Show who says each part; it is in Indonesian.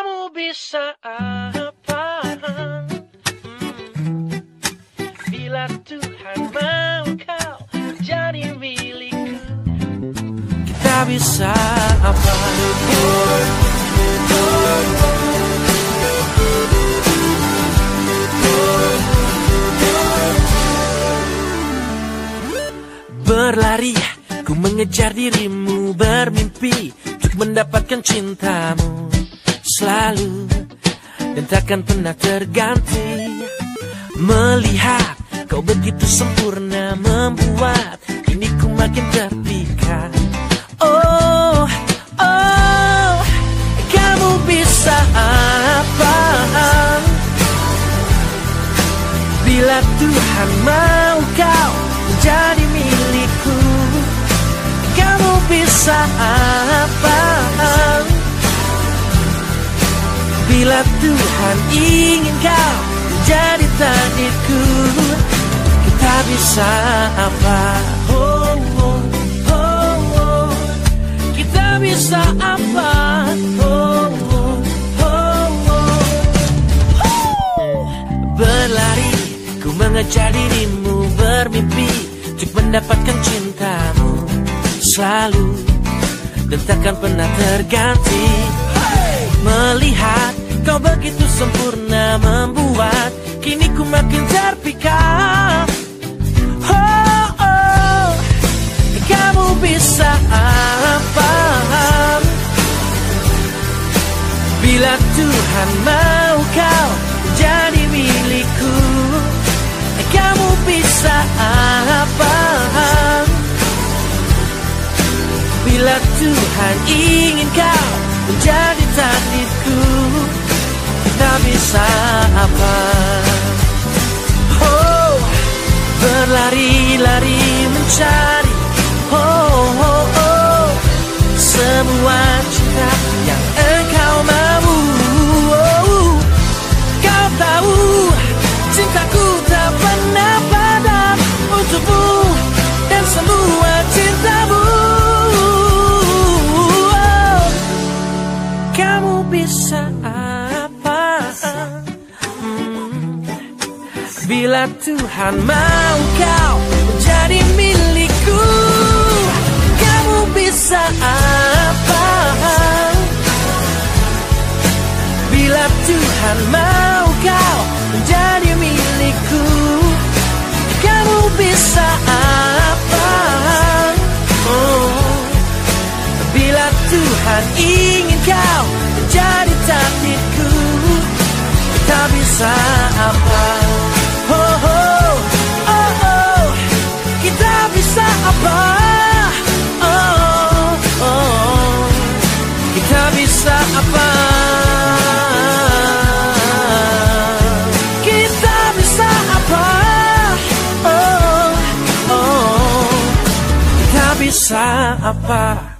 Speaker 1: Kamu bisa apa? Bila Tuhan mau kau jadi milikku Kita bisa apa? Berlari, ku mengejar dirimu Bermimpi untuk mendapatkan cintamu Selalu dan takkan pernah terganti. Melihat kau begitu sempurna Membuat ini ku makin terpikat Oh, oh Kamu bisa apa? Bila Tuhan mau kau menjadi milikku Kamu bisa apa Bila Tuhan ingin kau menjadi takdirku Kita bisa apa oh, oh, oh, oh. Kita bisa apa oh, oh, oh, oh. Berlari ku mengejar dirimu Bermimpi untuk mendapatkan cintamu Selalu dan takkan pernah terganti kau begitu sempurna membuat Kini ku makin terpikat oh, oh, Kamu bisa apa? Bila Tuhan mau kau jadi milikku Kamu bisa apa? Bila Tuhan ingin kau Kita Bila Tuhan mau kau menjadi milikku Kamu bisa apa Bila Tuhan mau kau menjadi milikku Kamu bisa apa oh. Bila Tuhan ingin kau menjadi takdirku Kita bisa apa apa